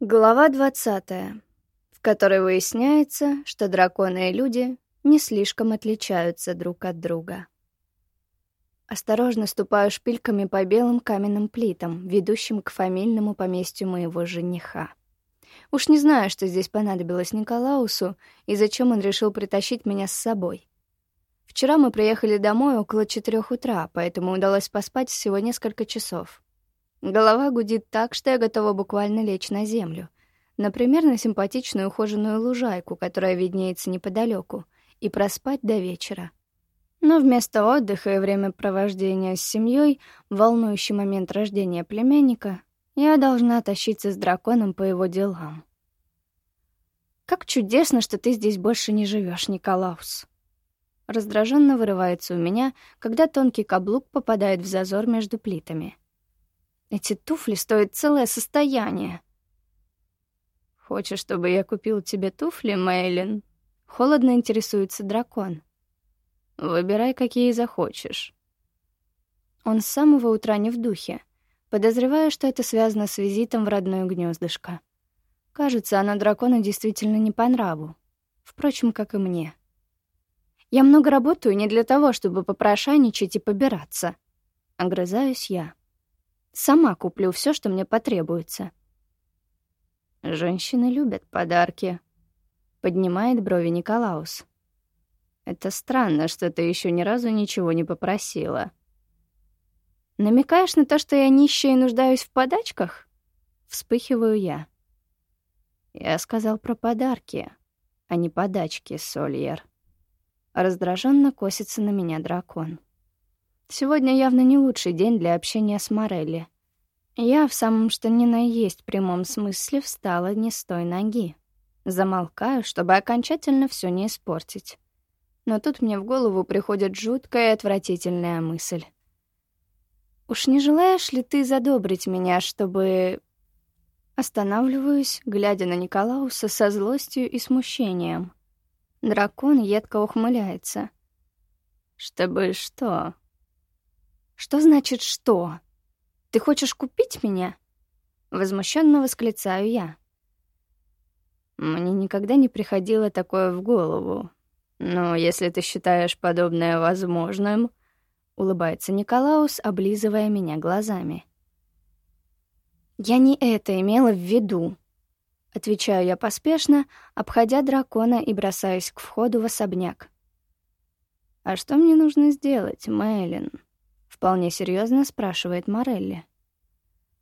Глава 20, в которой выясняется, что драконы и люди не слишком отличаются друг от друга. Осторожно ступаю шпильками по белым каменным плитам, ведущим к фамильному поместью моего жениха. Уж не знаю, что здесь понадобилось Николаусу и зачем он решил притащить меня с собой. Вчера мы приехали домой около четырех утра, поэтому удалось поспать всего несколько часов. Голова гудит так, что я готова буквально лечь на землю. Например, на симпатичную ухоженную лужайку, которая виднеется неподалеку, и проспать до вечера. Но вместо отдыха и времяпровождения с семьей, волнующий момент рождения племянника, я должна тащиться с драконом по его делам. «Как чудесно, что ты здесь больше не живешь, Николаус!» Раздраженно вырывается у меня, когда тонкий каблук попадает в зазор между плитами — эти туфли стоят целое состояние. Хочешь, чтобы я купил тебе туфли, Мэйлин? Холодно интересуется дракон. Выбирай, какие захочешь. Он с самого утра не в духе. Подозреваю, что это связано с визитом в родное гнездышко. Кажется, она дракону действительно не по нраву. Впрочем, как и мне. Я много работаю не для того, чтобы попрошайничать и побираться. Огрызаюсь я. Сама куплю все, что мне потребуется. Женщины любят подарки. Поднимает брови Николаус. Это странно, что ты еще ни разу ничего не попросила. Намекаешь на то, что я нищая и нуждаюсь в подачках? Вспыхиваю я. Я сказал про подарки, а не подачки, Сольер. Раздраженно косится на меня дракон. Сегодня явно не лучший день для общения с Морелли. Я в самом что ни на есть прямом смысле встала не с той ноги. Замолкаю, чтобы окончательно все не испортить. Но тут мне в голову приходит жуткая и отвратительная мысль. «Уж не желаешь ли ты задобрить меня, чтобы...» Останавливаюсь, глядя на Николауса со злостью и смущением. Дракон едко ухмыляется. «Чтобы что?» «Что значит «что»?» «Ты хочешь купить меня?» Возмущенно восклицаю я. Мне никогда не приходило такое в голову. Но если ты считаешь подобное возможным, улыбается Николаус, облизывая меня глазами. Я не это имела в виду. Отвечаю я поспешно, обходя дракона и бросаюсь к входу в особняк. А что мне нужно сделать, Мэйлин? Вполне серьезно спрашивает Морелли.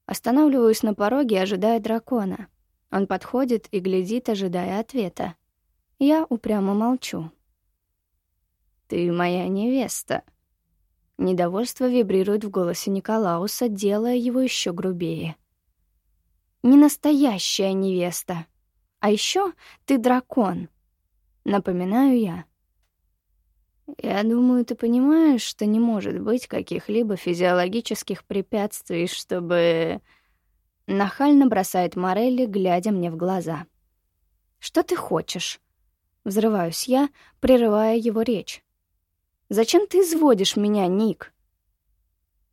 Останавливаюсь на пороге, ожидая дракона. Он подходит и глядит, ожидая ответа. Я упрямо молчу. «Ты моя невеста». Недовольство вибрирует в голосе Николауса, делая его еще грубее. «Не настоящая невеста. А еще ты дракон», — напоминаю я. Я думаю, ты понимаешь, что не может быть каких-либо физиологических препятствий, чтобы... Нахально бросает Морелли, глядя мне в глаза. «Что ты хочешь?» Взрываюсь я, прерывая его речь. «Зачем ты изводишь меня, Ник?»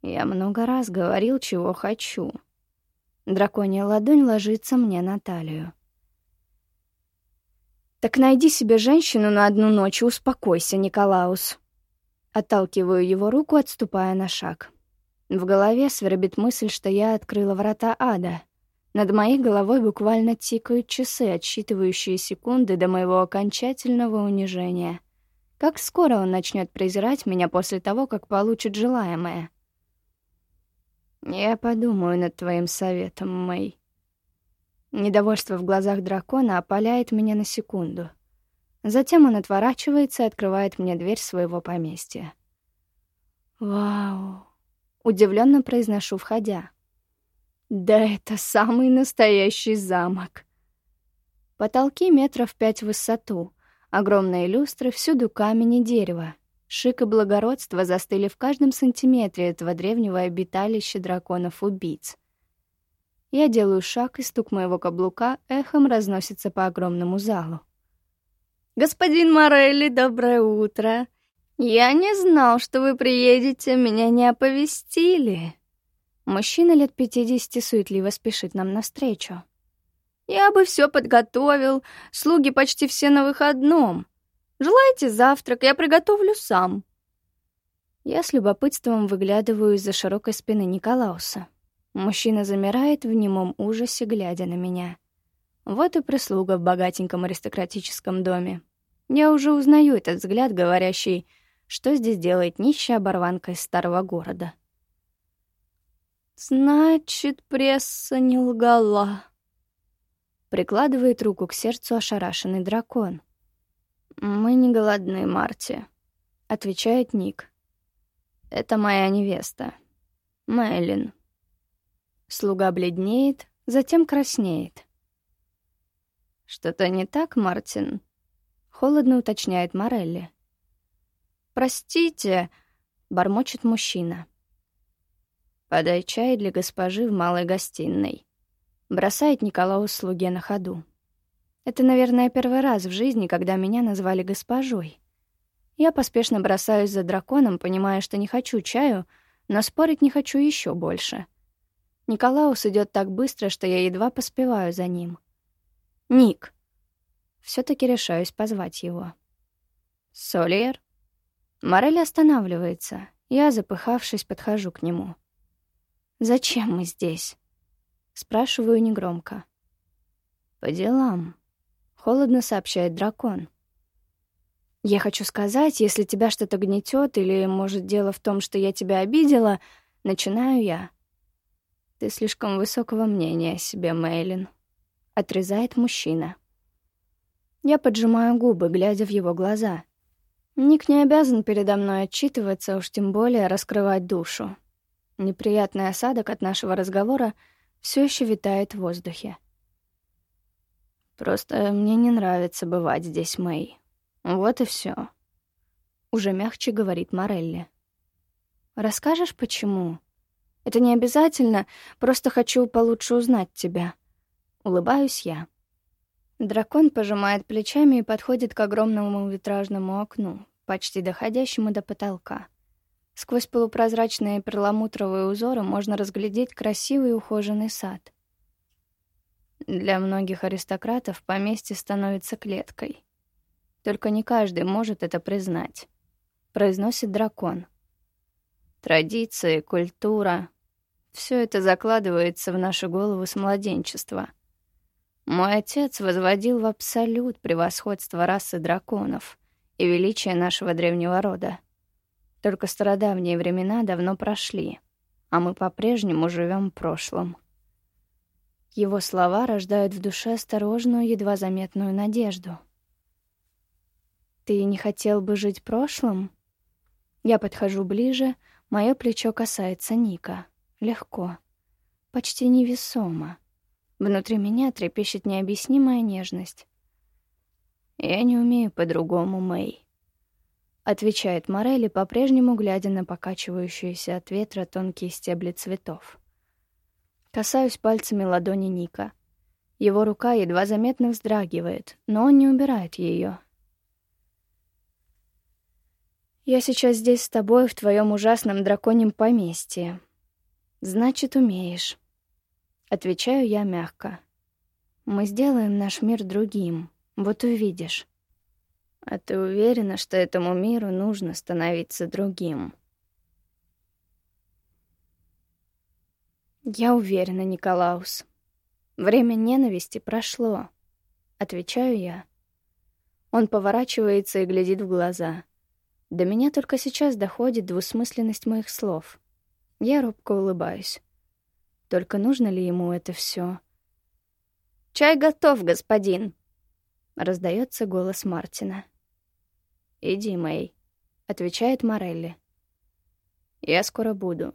Я много раз говорил, чего хочу. Драконья ладонь ложится мне на талию. «Так найди себе женщину на одну ночь и успокойся, Николаус». Отталкиваю его руку, отступая на шаг. В голове свербит мысль, что я открыла врата ада. Над моей головой буквально тикают часы, отсчитывающие секунды до моего окончательного унижения. Как скоро он начнет презирать меня после того, как получит желаемое? Я подумаю над твоим советом, Мэй. Недовольство в глазах дракона опаляет меня на секунду. Затем он отворачивается и открывает мне дверь своего поместья. «Вау!» — удивленно произношу, входя. «Да это самый настоящий замок!» Потолки метров пять в высоту, огромные люстры, всюду камень и дерево. Шик и благородство застыли в каждом сантиметре этого древнего обиталища драконов-убийц. Я делаю шаг, и стук моего каблука эхом разносится по огромному залу. «Господин Морелли, доброе утро! Я не знал, что вы приедете, меня не оповестили!» Мужчина лет пятидесяти суетливо спешит нам навстречу. Я бы все подготовил, слуги почти все на выходном. Желаете завтрак, я приготовлю сам». Я с любопытством выглядываю из-за широкой спины Николауса. Мужчина замирает в немом ужасе, глядя на меня. Вот и прислуга в богатеньком аристократическом доме. Я уже узнаю этот взгляд, говорящий, что здесь делает нищая оборванка из старого города. «Значит, пресса не лгала», — прикладывает руку к сердцу ошарашенный дракон. «Мы не голодны, Марти», — отвечает Ник. «Это моя невеста, Мэйлин». Слуга бледнеет, затем краснеет. «Что-то не так, Мартин?» — холодно уточняет Морелли. «Простите», — бормочет мужчина. «Подай чай для госпожи в малой гостиной», — бросает Николау слуге на ходу. Это, наверное, первый раз в жизни, когда меня назвали госпожой. Я поспешно бросаюсь за драконом, понимая, что не хочу чаю, но спорить не хочу еще больше. Николаус идет так быстро, что я едва поспеваю за ним. Ник. все таки решаюсь позвать его. Солиер. Морель останавливается. Я, запыхавшись, подхожу к нему. «Зачем мы здесь?» Спрашиваю негромко. «По делам», — холодно сообщает дракон. «Я хочу сказать, если тебя что-то гнетет, или, может, дело в том, что я тебя обидела, начинаю я». «Ты слишком высокого мнения о себе, Мейлин», — отрезает мужчина. Я поджимаю губы, глядя в его глаза. Ник не обязан передо мной отчитываться, уж тем более раскрывать душу. Неприятный осадок от нашего разговора все еще витает в воздухе. Просто мне не нравится бывать здесь, Мэй. Вот и все. Уже мягче говорит Морелли. Расскажешь, почему? Это не обязательно, просто хочу получше узнать тебя. Улыбаюсь я. Дракон пожимает плечами и подходит к огромному витражному окну, почти доходящему до потолка. Сквозь полупрозрачные перламутровые узоры можно разглядеть красивый ухоженный сад. Для многих аристократов поместье становится клеткой. Только не каждый может это признать, произносит дракон. Традиции, культура — все это закладывается в нашу голову с младенчества — мой отец возводил в абсолют превосходство расы драконов и величие нашего древнего рода. Только стародавние времена давно прошли, а мы по-прежнему живем в прошлом. Его слова рождают в душе осторожную, едва заметную надежду. «Ты не хотел бы жить прошлым?» Я подхожу ближе, мое плечо касается Ника. Легко, почти невесомо. Внутри меня трепещет необъяснимая нежность. «Я не умею по-другому, Мэй», — отвечает Морелли, по-прежнему глядя на покачивающиеся от ветра тонкие стебли цветов. Касаюсь пальцами ладони Ника. Его рука едва заметно вздрагивает, но он не убирает ее. «Я сейчас здесь с тобой в твоем ужасном драконьем поместье. Значит, умеешь». Отвечаю я мягко. Мы сделаем наш мир другим, вот увидишь. А ты уверена, что этому миру нужно становиться другим? Я уверена, Николаус. Время ненависти прошло. Отвечаю я. Он поворачивается и глядит в глаза. До меня только сейчас доходит двусмысленность моих слов. Я робко улыбаюсь. Только нужно ли ему это все? «Чай готов, господин!» — раздается голос Мартина. «Иди, Мэй», — отвечает Морелли. «Я скоро буду».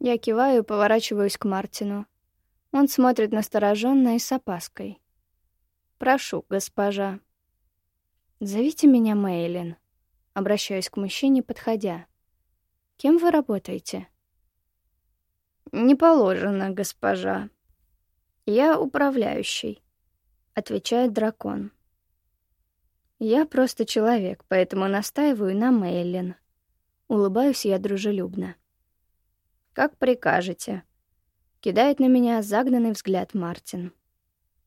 Я киваю и поворачиваюсь к Мартину. Он смотрит настороженно и с опаской. «Прошу, госпожа». «Зовите меня Мейлин», — обращаюсь к мужчине, подходя. «Кем вы работаете?» «Не положено, госпожа». «Я управляющий», — отвечает дракон. «Я просто человек, поэтому настаиваю на Мейлин». Улыбаюсь я дружелюбно. «Как прикажете», — кидает на меня загнанный взгляд Мартин.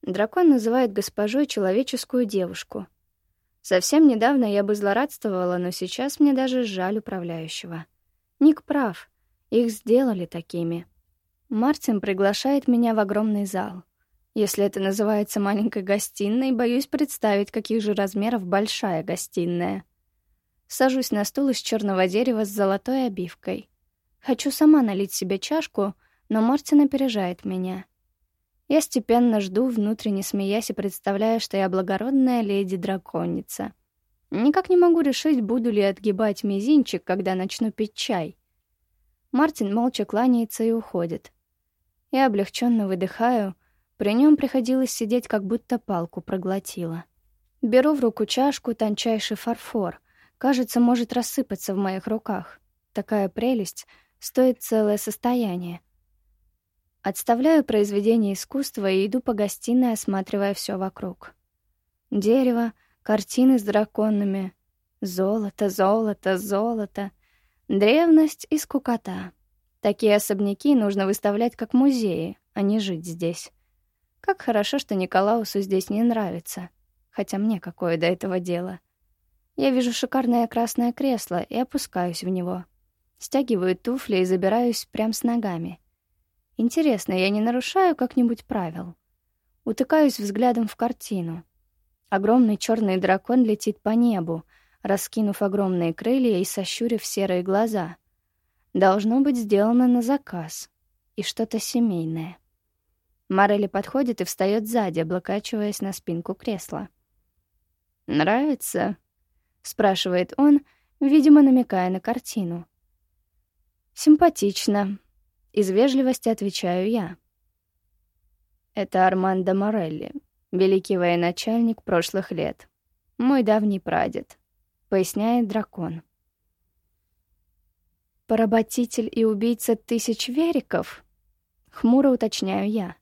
Дракон называет госпожой человеческую девушку. Совсем недавно я бы злорадствовала, но сейчас мне даже жаль управляющего. Ник прав, их сделали такими. Мартин приглашает меня в огромный зал. Если это называется маленькой гостиной, боюсь представить, каких же размеров большая гостиная. Сажусь на стул из черного дерева с золотой обивкой. Хочу сама налить себе чашку, но Мартин опережает меня. Я степенно жду, внутренне смеясь и представляя, что я благородная леди-драконица. Никак не могу решить, буду ли отгибать мизинчик, когда начну пить чай. Мартин молча кланяется и уходит. Я облегченно выдыхаю. При нем приходилось сидеть, как будто палку проглотила. Беру в руку чашку, тончайший фарфор. Кажется, может рассыпаться в моих руках. Такая прелесть стоит целое состояние. Отставляю произведение искусства и иду по гостиной, осматривая все вокруг. Дерево, картины с драконами, золото, золото, золото, древность и скукота. Такие особняки нужно выставлять как музеи, а не жить здесь. Как хорошо, что Николаусу здесь не нравится. Хотя мне какое до этого дело. Я вижу шикарное красное кресло и опускаюсь в него. Стягиваю туфли и забираюсь прямо с ногами — Интересно, я не нарушаю как-нибудь правил? Утыкаюсь взглядом в картину. Огромный черный дракон летит по небу, раскинув огромные крылья и сощурив серые глаза. Должно быть сделано на заказ. И что-то семейное. Морелли подходит и встает сзади, облокачиваясь на спинку кресла. «Нравится?» — спрашивает он, видимо, намекая на картину. «Симпатично», из вежливости отвечаю я. Это Армандо Морелли, великий военачальник прошлых лет. Мой давний прадед, поясняет дракон. Поработитель и убийца тысяч вериков? Хмуро уточняю я.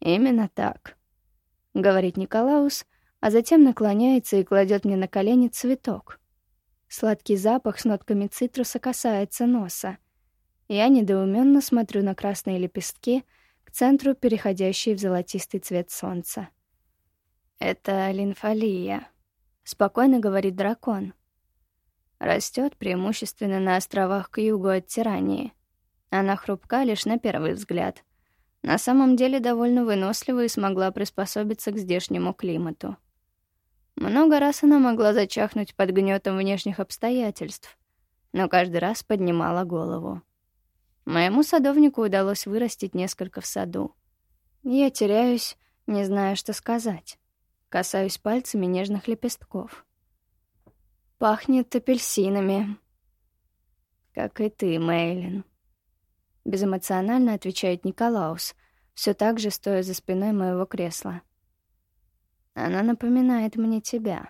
Именно так, говорит Николаус, а затем наклоняется и кладет мне на колени цветок. Сладкий запах с нотками цитруса касается носа. Я недоуменно смотрю на красные лепестки, к центру переходящие в золотистый цвет солнца. «Это линфолия», — спокойно говорит дракон. Растет преимущественно на островах к югу от Тирании. Она хрупка лишь на первый взгляд. На самом деле довольно вынослива и смогла приспособиться к здешнему климату. Много раз она могла зачахнуть под гнетом внешних обстоятельств, но каждый раз поднимала голову. Моему садовнику удалось вырастить несколько в саду. Я теряюсь, не зная, что сказать. Касаюсь пальцами нежных лепестков. Пахнет апельсинами. Как и ты, Мейлин. Безэмоционально отвечает Николаус, все так же стоя за спиной моего кресла. Она напоминает мне тебя.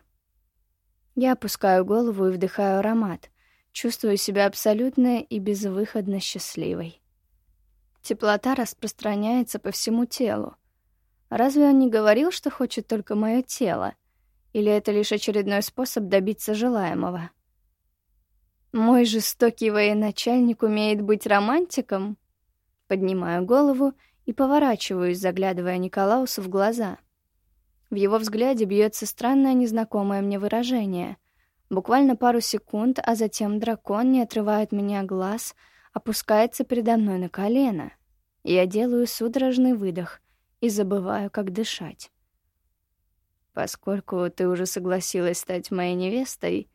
Я опускаю голову и вдыхаю аромат, Чувствую себя абсолютно и безвыходно счастливой. Теплота распространяется по всему телу. Разве он не говорил, что хочет только мое тело? Или это лишь очередной способ добиться желаемого? Мой жестокий военачальник умеет быть романтиком? Поднимаю голову и поворачиваюсь, заглядывая Николаусу в глаза. В его взгляде бьется странное незнакомое мне выражение, Буквально пару секунд, а затем дракон, не отрывая от меня глаз, опускается передо мной на колено. Я делаю судорожный выдох и забываю, как дышать. Поскольку ты уже согласилась стать моей невестой,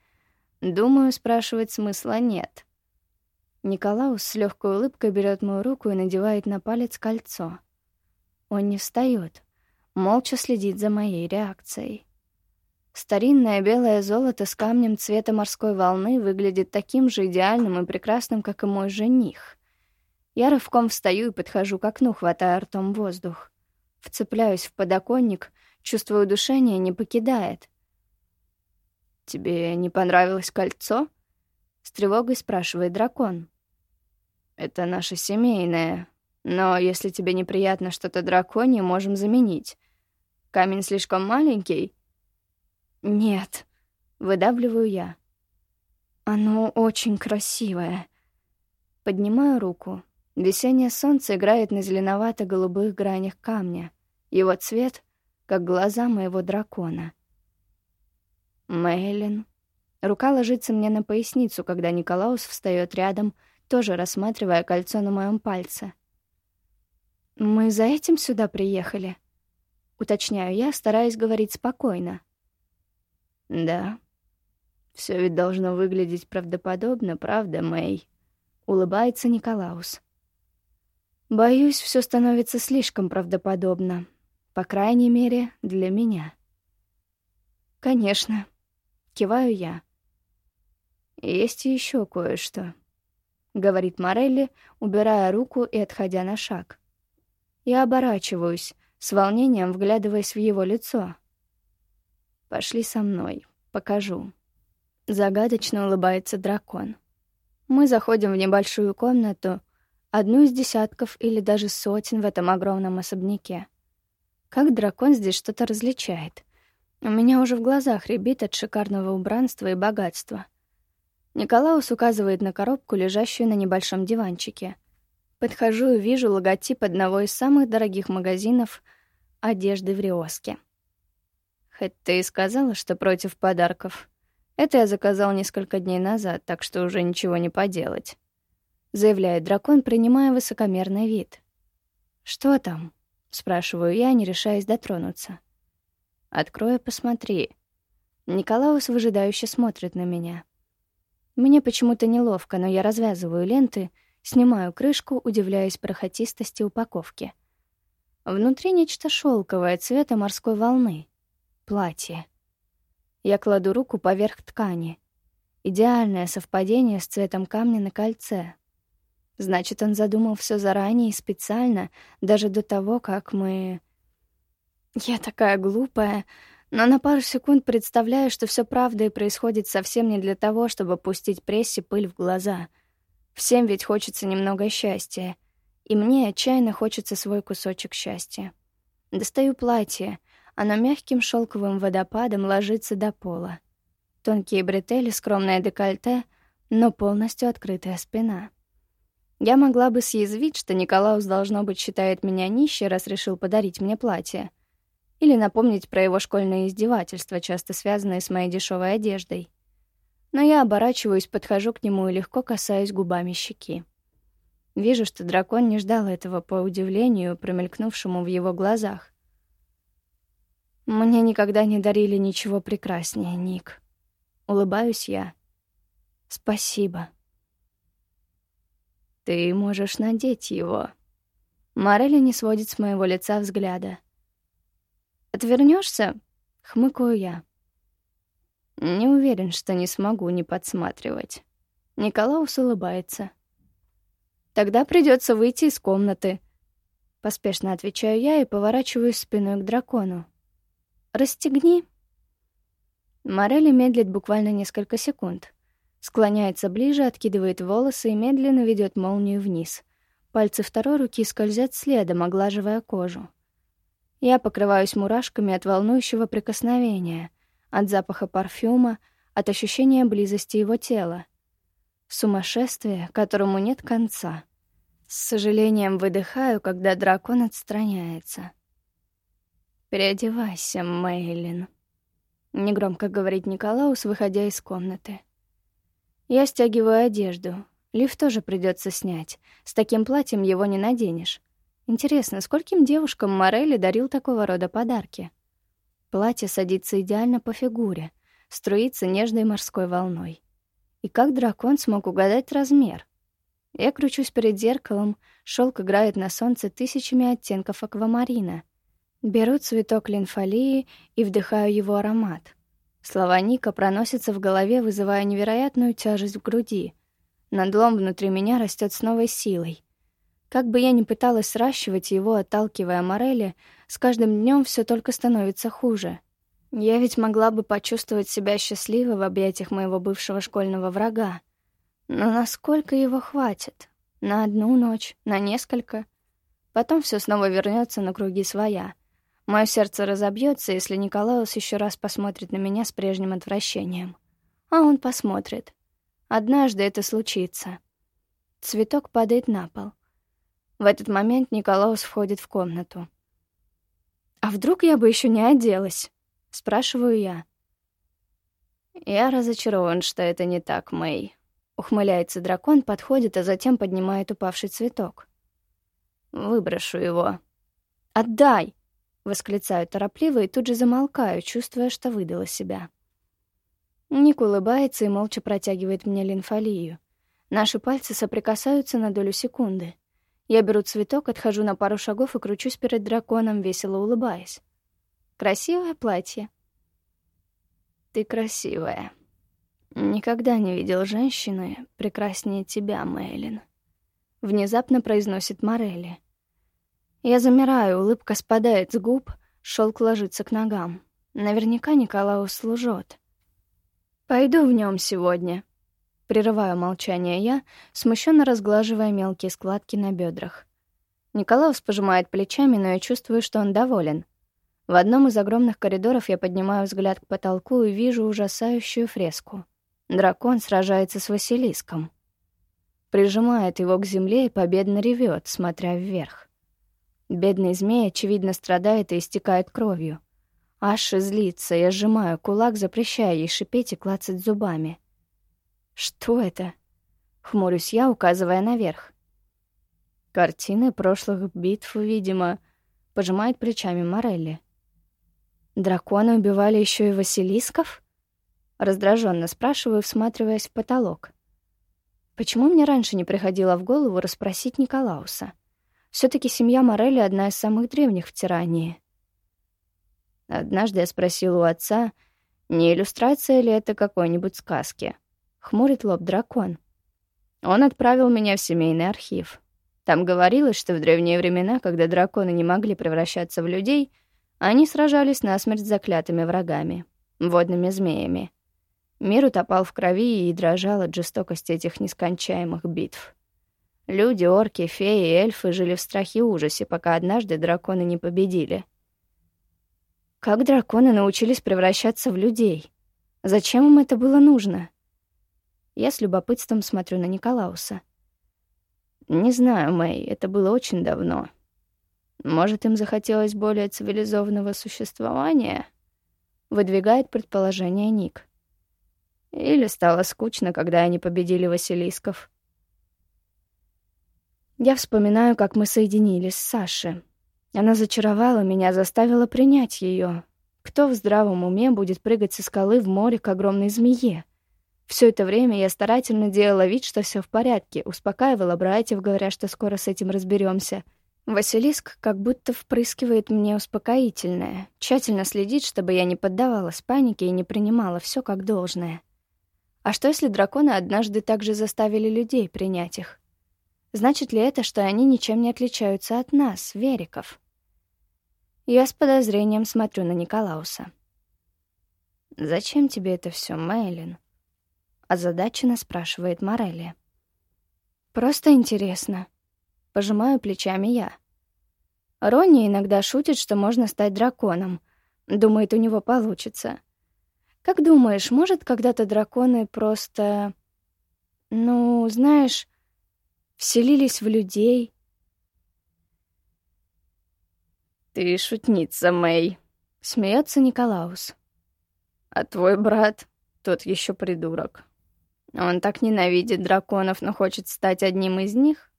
думаю, спрашивать смысла нет. Николаус с легкой улыбкой берет мою руку и надевает на палец кольцо. Он не встает, молча следит за моей реакцией. Старинное белое золото с камнем цвета морской волны выглядит таким же идеальным и прекрасным, как и мой жених. Я рывком встаю и подхожу к окну, хватая ртом воздух. Вцепляюсь в подоконник, чувствую душение не покидает. «Тебе не понравилось кольцо?» — с тревогой спрашивает дракон. «Это наше семейное, но если тебе неприятно что-то драконье, можем заменить. Камень слишком маленький?» «Нет», — выдавливаю я. «Оно очень красивое». Поднимаю руку. Весеннее солнце играет на зеленовато-голубых гранях камня. Его цвет, как глаза моего дракона. Мейлин. Рука ложится мне на поясницу, когда Николаус встает рядом, тоже рассматривая кольцо на моем пальце. «Мы за этим сюда приехали?» Уточняю я, стараясь говорить спокойно. «Да. Все ведь должно выглядеть правдоподобно, правда, Мэй?» Улыбается Николаус. «Боюсь, все становится слишком правдоподобно. По крайней мере, для меня». «Конечно», — киваю я. «Есть еще кое-что», — говорит Морелли, убирая руку и отходя на шаг. Я оборачиваюсь, с волнением вглядываясь в его лицо. «Пошли со мной, покажу». Загадочно улыбается дракон. Мы заходим в небольшую комнату, одну из десятков или даже сотен в этом огромном особняке. Как дракон здесь что-то различает. У меня уже в глазах рябит от шикарного убранства и богатства. Николаус указывает на коробку, лежащую на небольшом диванчике. Подхожу и вижу логотип одного из самых дорогих магазинов одежды в Риоске. Хоть ты и сказала, что против подарков. Это я заказал несколько дней назад, так что уже ничего не поделать. Заявляет дракон, принимая высокомерный вид. «Что там?» — спрашиваю я, не решаясь дотронуться. «Открой и посмотри». Николаус выжидающе смотрит на меня. Мне почему-то неловко, но я развязываю ленты, снимаю крышку, удивляясь бархатистости упаковки. Внутри нечто шелковое цвета морской волны. Платье. Я кладу руку поверх ткани. Идеальное совпадение с цветом камня на кольце. Значит, он задумал все заранее и специально, даже до того, как мы... Я такая глупая, но на пару секунд представляю, что все правда и происходит совсем не для того, чтобы пустить прессе пыль в глаза. Всем ведь хочется немного счастья, и мне отчаянно хочется свой кусочек счастья. Достаю платье, оно мягким шелковым водопадом ложится до пола. Тонкие бретели, скромное декольте, но полностью открытая спина. Я могла бы съязвить, что Николаус, должно быть, считает меня нищей, раз решил подарить мне платье — или напомнить про его школьные издевательства, часто связанные с моей дешевой одеждой. Но я оборачиваюсь, подхожу к нему и легко касаюсь губами щеки. Вижу, что дракон не ждал этого по удивлению, промелькнувшему в его глазах. «Мне никогда не дарили ничего прекраснее, Ник». Улыбаюсь я. «Спасибо». «Ты можешь надеть его». Морелли не сводит с моего лица взгляда. Отвернешься? хмыкаю я. Не уверен, что не смогу не подсматривать. Николаус улыбается. Тогда придется выйти из комнаты. Поспешно отвечаю я и поворачиваюсь спиной к дракону. Расстегни. Морелли медлит буквально несколько секунд. Склоняется ближе, откидывает волосы и медленно ведет молнию вниз. Пальцы второй руки скользят следом, оглаживая кожу. Я покрываюсь мурашками от волнующего прикосновения, от запаха парфюма, от ощущения близости его тела. Сумасшествие, которому нет конца. С сожалением выдыхаю, когда дракон отстраняется. «Переодевайся, Мейлин», — негромко говорит Николаус, выходя из комнаты. Я стягиваю одежду. Лиф тоже придется снять. С таким платьем его не наденешь. Интересно, скольким девушкам Морелли дарил такого рода подарки? Платье садится идеально по фигуре, струится нежной морской волной. И как дракон смог угадать размер? Я кручусь перед зеркалом, шелк играет на солнце тысячами оттенков аквамарина. Беру цветок линфолии и вдыхаю его аромат. Слова Ника проносятся в голове, вызывая невероятную тяжесть в груди. Надлом внутри меня растет с новой силой. Как бы я ни пыталась сращивать его, отталкивая Морели, с каждым днем все только становится хуже. Я ведь могла бы почувствовать себя счастливой в объятиях моего бывшего школьного врага. Но насколько его хватит? На одну ночь, на несколько? Потом все снова вернется на круги своя. Мое сердце разобьется, если Николаус еще раз посмотрит на меня с прежним отвращением. А он посмотрит. Однажды это случится. Цветок падает на пол. В этот момент Николаус входит в комнату. А вдруг я бы еще не оделась? Спрашиваю я. Я разочарован, что это не так, Мэй. Ухмыляется дракон, подходит, а затем поднимает упавший цветок. Выброшу его. Отдай! Восклицаю торопливо и тут же замолкаю, чувствуя, что выдала себя. Ник улыбается и молча протягивает мне линфолию. Наши пальцы соприкасаются на долю секунды. Я беру цветок, отхожу на пару шагов и кручусь перед драконом, весело улыбаясь. Красивое платье. Ты красивая. Никогда не видел женщины прекраснее тебя, Мэйлин. Внезапно произносит Морелли. Я замираю, улыбка спадает с губ, шелк ложится к ногам. Наверняка Николаус лжет. Пойду в нем сегодня. Прерываю молчание я, смущенно разглаживая мелкие складки на бедрах. Николаус пожимает плечами, но я чувствую, что он доволен. В одном из огромных коридоров я поднимаю взгляд к потолку и вижу ужасающую фреску. Дракон сражается с Василиском. Прижимает его к земле и победно ревет, смотря вверх. Бедный змей, очевидно, страдает и истекает кровью. Аша злится, я сжимаю кулак, запрещая ей шипеть и клацать зубами. «Что это?» — хмурюсь я, указывая наверх. Картины прошлых битв, видимо, пожимает плечами Морелли. «Драконы убивали еще и Василисков?» Раздраженно спрашиваю, всматриваясь в потолок. Почему мне раньше не приходило в голову расспросить Николауса? Все таки семья Морелли одна из самых древних в Тирании. Однажды я спросил у отца, не иллюстрация ли это какой-нибудь сказки. Хмурит лоб дракон. Он отправил меня в семейный архив. Там говорилось, что в древние времена, когда драконы не могли превращаться в людей, они сражались насмерть с заклятыми врагами — водными змеями. Мир утопал в крови и дрожал от жестокости этих нескончаемых битв. Люди, орки, феи и эльфы жили в страхе и ужасе, пока однажды драконы не победили. Как драконы научились превращаться в людей? Зачем им это было нужно? Я с любопытством смотрю на Николауса. Не знаю, Мэй, это было очень давно. Может, им захотелось более цивилизованного существования? Выдвигает предположение Ник. Или стало скучно, когда они победили Василисков. Я вспоминаю, как мы соединились с Сашей. Она зачаровала меня, заставила принять ее. Кто в здравом уме будет прыгать со скалы в море к огромной змее? Все это время я старательно делала вид, что все в порядке, успокаивала братьев, говоря, что скоро с этим разберемся. Василиск как будто впрыскивает мне успокоительное, тщательно следит, чтобы я не поддавалась панике и не принимала все как должное. А что, если драконы однажды также заставили людей принять их? Значит ли это, что они ничем не отличаются от нас, вериков? Я с подозрением смотрю на Николауса. «Зачем тебе это все, Мэйлин?» Озадаченно спрашивает Морелли. «Просто интересно». Пожимаю плечами я. Ронни иногда шутит, что можно стать драконом. Думает, у него получится. Как думаешь, может когда-то драконы просто... Ну, знаешь, вселились в людей. «Ты шутница, Мэй», — смеется Николаус. «А твой брат, тот еще придурок. Он так ненавидит драконов, но хочет стать одним из них?»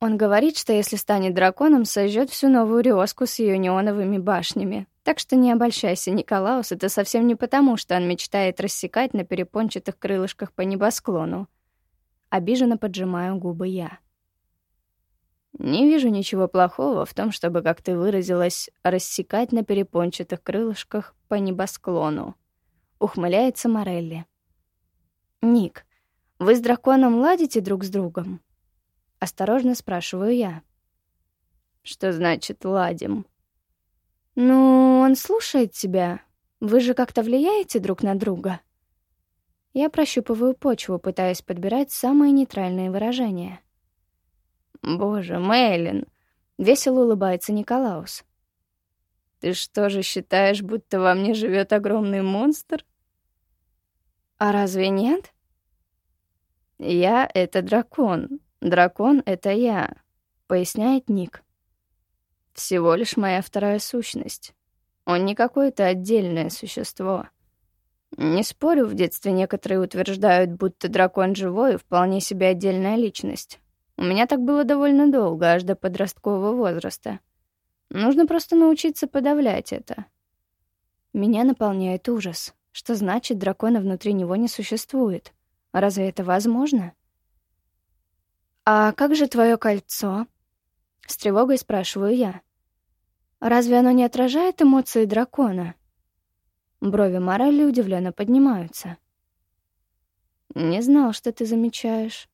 Он говорит, что если станет драконом, сожжет всю новую Риоску с ее неоновыми башнями. Так что не обольщайся, Николаус, это совсем не потому, что он мечтает рассекать на перепончатых крылышках по небосклону. Обиженно поджимаю губы я. Не вижу ничего плохого в том, чтобы, как ты выразилась, рассекать на перепончатых крылышках по небосклону. Ухмыляется Морелли. Ник, вы с драконом ладите друг с другом? Осторожно спрашиваю я. Что значит ладим? Ну, он слушает тебя. Вы же как-то влияете друг на друга. Я прощупываю почву, пытаясь подбирать самые нейтральные выражения. «Боже, Мэйлин!» — весело улыбается Николаус. «Ты что же считаешь, будто во мне живет огромный монстр?» «А разве нет?» «Я — это дракон. Дракон — это я», — поясняет Ник. Всего лишь моя вторая сущность. Он не какое-то отдельное существо. Не спорю, в детстве некоторые утверждают, будто дракон живой и вполне себе отдельная личность. У меня так было довольно долго, аж до подросткового возраста. Нужно просто научиться подавлять это. Меня наполняет ужас. Что значит, дракона внутри него не существует? Разве это возможно? «А как же твое кольцо?» С тревогой спрашиваю я. «Разве оно не отражает эмоции дракона?» Брови Морали удивленно поднимаются. «Не знал, что ты замечаешь.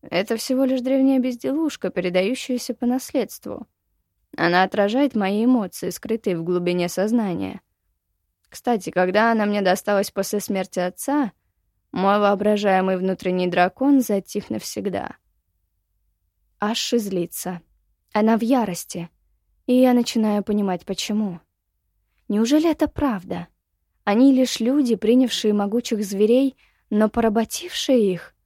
Это всего лишь древняя безделушка, передающаяся по наследству. Она отражает мои эмоции, скрытые в глубине сознания. Кстати, когда она мне досталась после смерти отца, мой воображаемый внутренний дракон затих навсегда. Аши злится. Она в ярости. И я начинаю понимать, почему. Неужели это правда? Они лишь люди, принявшие могучих зверей, но поработившие их?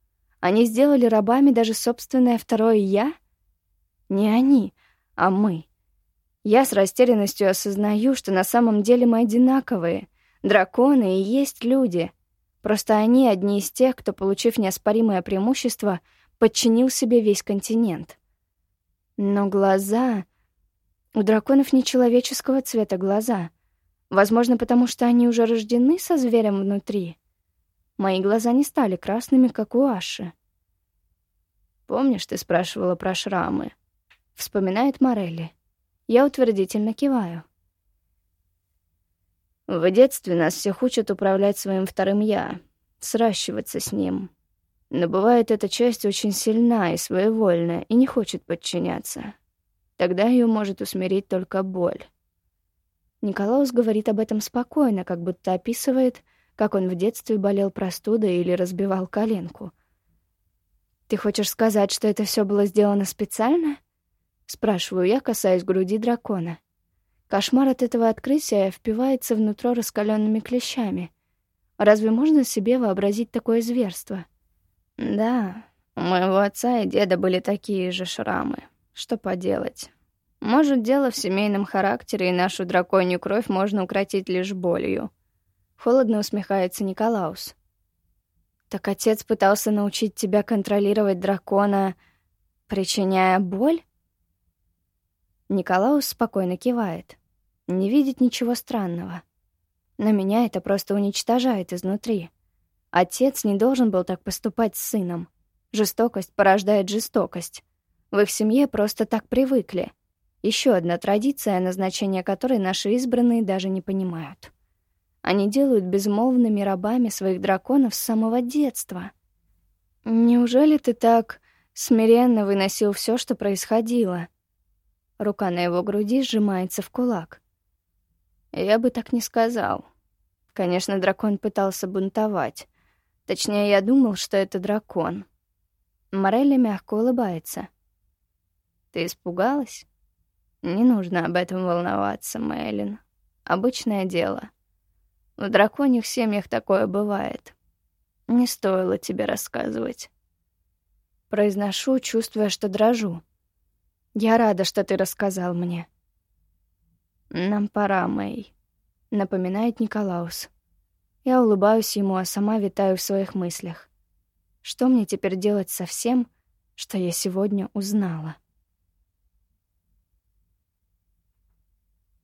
Они сделали рабами даже собственное второе «я»? Не они, а мы. Я с растерянностью осознаю, что на самом деле мы одинаковые. Драконы и есть люди. Просто они одни из тех, кто, получив неоспоримое преимущество, подчинил себе весь континент. Но глаза... У драконов нечеловеческого цвета глаза. Возможно, потому что они уже рождены со зверем внутри. Мои глаза не стали красными, как у Аши. «Помнишь, ты спрашивала про шрамы?» — вспоминает Морелли. Я утвердительно киваю. В детстве нас всех учат управлять своим вторым «я», сращиваться с ним. Но бывает, эта часть очень сильна и своевольна, и не хочет подчиняться. Тогда ее может усмирить только боль. Николаус говорит об этом спокойно, как будто описывает, как он в детстве болел простудой или разбивал коленку. «Ты хочешь сказать, что это все было сделано специально?» Спрашиваю я, касаясь груди дракона. Кошмар от этого открытия впивается внутрь раскаленными клещами. Разве можно себе вообразить такое зверство? Да, у моего отца и деда были такие же шрамы. Что поделать? Может, дело в семейном характере, и нашу драконью кровь можно укротить лишь болью. Холодно усмехается Николаус. Так отец пытался научить тебя контролировать дракона, причиняя боль? Николаус спокойно кивает. Не видит ничего странного. Но меня это просто уничтожает изнутри. Отец не должен был так поступать с сыном. Жестокость порождает жестокость. В их семье просто так привыкли. Еще одна традиция, назначение которой наши избранные даже не понимают. Они делают безмолвными рабами своих драконов с самого детства. Неужели ты так смиренно выносил все, что происходило? Рука на его груди сжимается в кулак. Я бы так не сказал. Конечно, дракон пытался бунтовать. Точнее, я думал, что это дракон. Морелли мягко улыбается. Ты испугалась? Не нужно об этом волноваться, Мэйлин. Обычное дело. В драконьих семьях такое бывает. Не стоило тебе рассказывать. Произношу, чувствуя, что дрожу. Я рада, что ты рассказал мне. Нам пора, Мэй, напоминает Николаус. Я улыбаюсь ему, а сама витаю в своих мыслях. Что мне теперь делать со всем, что я сегодня узнала?